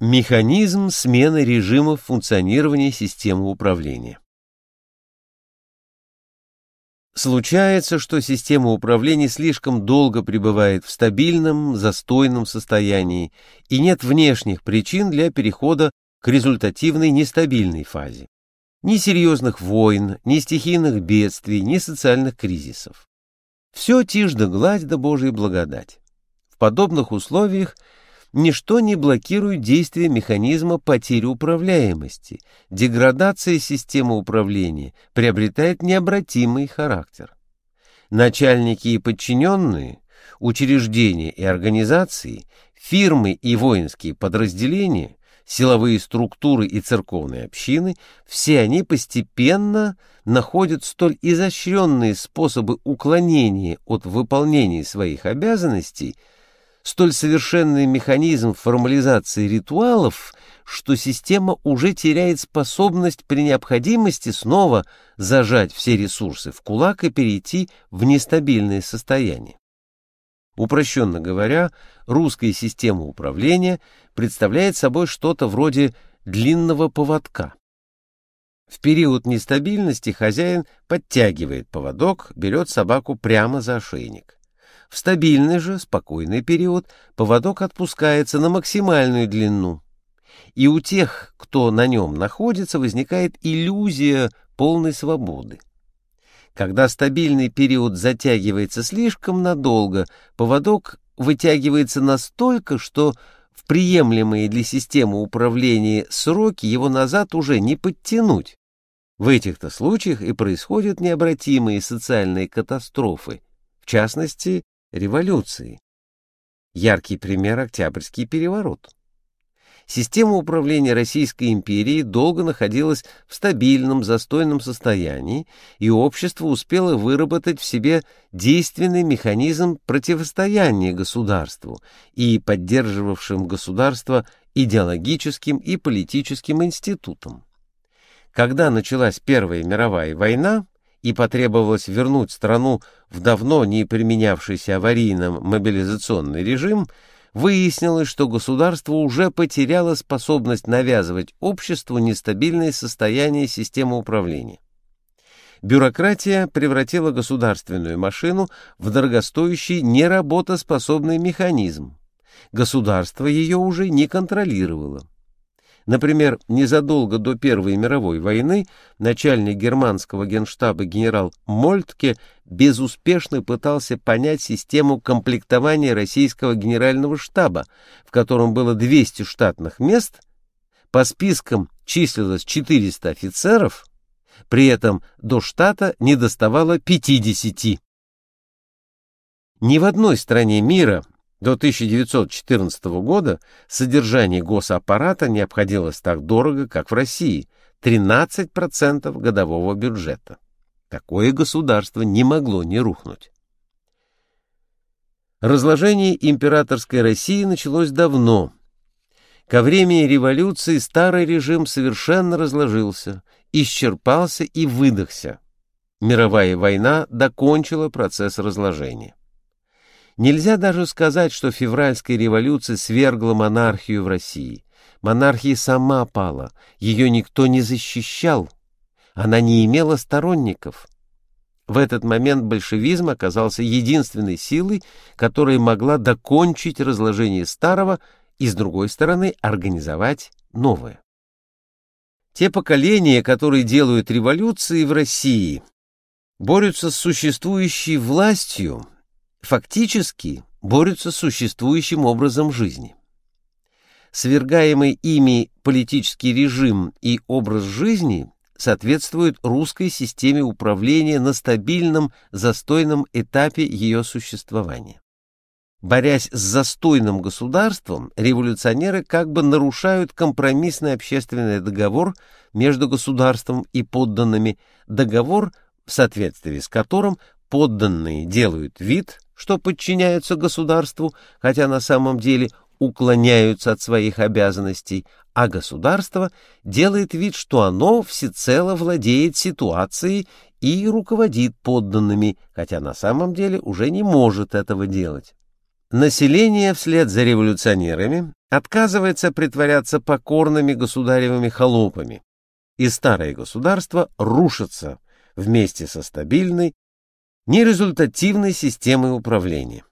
Механизм смены режимов функционирования системы управления. Случается, что система управления слишком долго пребывает в стабильном, застойном состоянии, и нет внешних причин для перехода к результативной нестабильной фазе. Ни серьезных войн, ни стихийных бедствий, ни социальных кризисов. Все тишь да гладь да Божья благодать. В подобных условиях – ничто не блокирует действие механизма потери управляемости. Деградация системы управления приобретает необратимый характер. Начальники и подчиненные, учреждения и организации, фирмы и воинские подразделения, силовые структуры и церковные общины, все они постепенно находят столь изощренные способы уклонения от выполнения своих обязанностей – столь совершенный механизм формализации ритуалов, что система уже теряет способность при необходимости снова зажать все ресурсы в кулак и перейти в нестабильное состояние. Упрощенно говоря, русская система управления представляет собой что-то вроде длинного поводка. В период нестабильности хозяин подтягивает поводок, берет собаку прямо за ошейник. В стабильный же, спокойный период поводок отпускается на максимальную длину. И у тех, кто на нем находится, возникает иллюзия полной свободы. Когда стабильный период затягивается слишком надолго, поводок вытягивается настолько, что в приемлемые для системы управления сроки его назад уже не подтянуть. В этих-то случаях и происходят необратимые социальные катастрофы, в частности, революции. Яркий пример – Октябрьский переворот. Система управления Российской империей долго находилась в стабильном, застойном состоянии, и общество успело выработать в себе действенный механизм противостояния государству и поддерживавшим государство идеологическим и политическим институтам. Когда началась Первая мировая война, и потребовалось вернуть страну в давно не применявшийся аварийным мобилизационный режим, выяснилось, что государство уже потеряло способность навязывать обществу нестабильное состояние системы управления. Бюрократия превратила государственную машину в дорогостоящий неработоспособный механизм. Государство ее уже не контролировало. Например, незадолго до Первой мировой войны начальник германского генштаба генерал Мольтке безуспешно пытался понять систему комплектования российского генерального штаба, в котором было 200 штатных мест, по спискам числилось 400 офицеров, при этом до штата не доставало 50. Ни в одной стране мира до 1914 года содержание госаппарата не обходилось так дорого, как в России – 13% годового бюджета. Такое государство не могло не рухнуть. Разложение императорской России началось давно. Ко времени революции старый режим совершенно разложился, исчерпался и выдохся. Мировая война докончила процесс разложения. Нельзя даже сказать, что февральская революция свергла монархию в России. Монархия сама пала, ее никто не защищал, она не имела сторонников. В этот момент большевизм оказался единственной силой, которая могла докончить разложение старого и, с другой стороны, организовать новое. Те поколения, которые делают революции в России, борются с существующей властью, фактически борются с существующим образом жизни. Свергаемый ими политический режим и образ жизни соответствуют русской системе управления на стабильном застойном этапе ее существования. Борясь с застойным государством, революционеры как бы нарушают компромиссный общественный договор между государством и подданными, договор, в соответствии с которым подданные делают вид, что подчиняются государству, хотя на самом деле уклоняются от своих обязанностей, а государство делает вид, что оно всецело владеет ситуацией и руководит подданными, хотя на самом деле уже не может этого делать. Население вслед за революционерами отказывается притворяться покорными государевыми холопами, и старое государство рушится вместе со стабильной, нерезультативной системой управления.